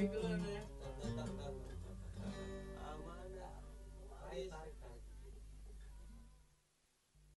my goodness.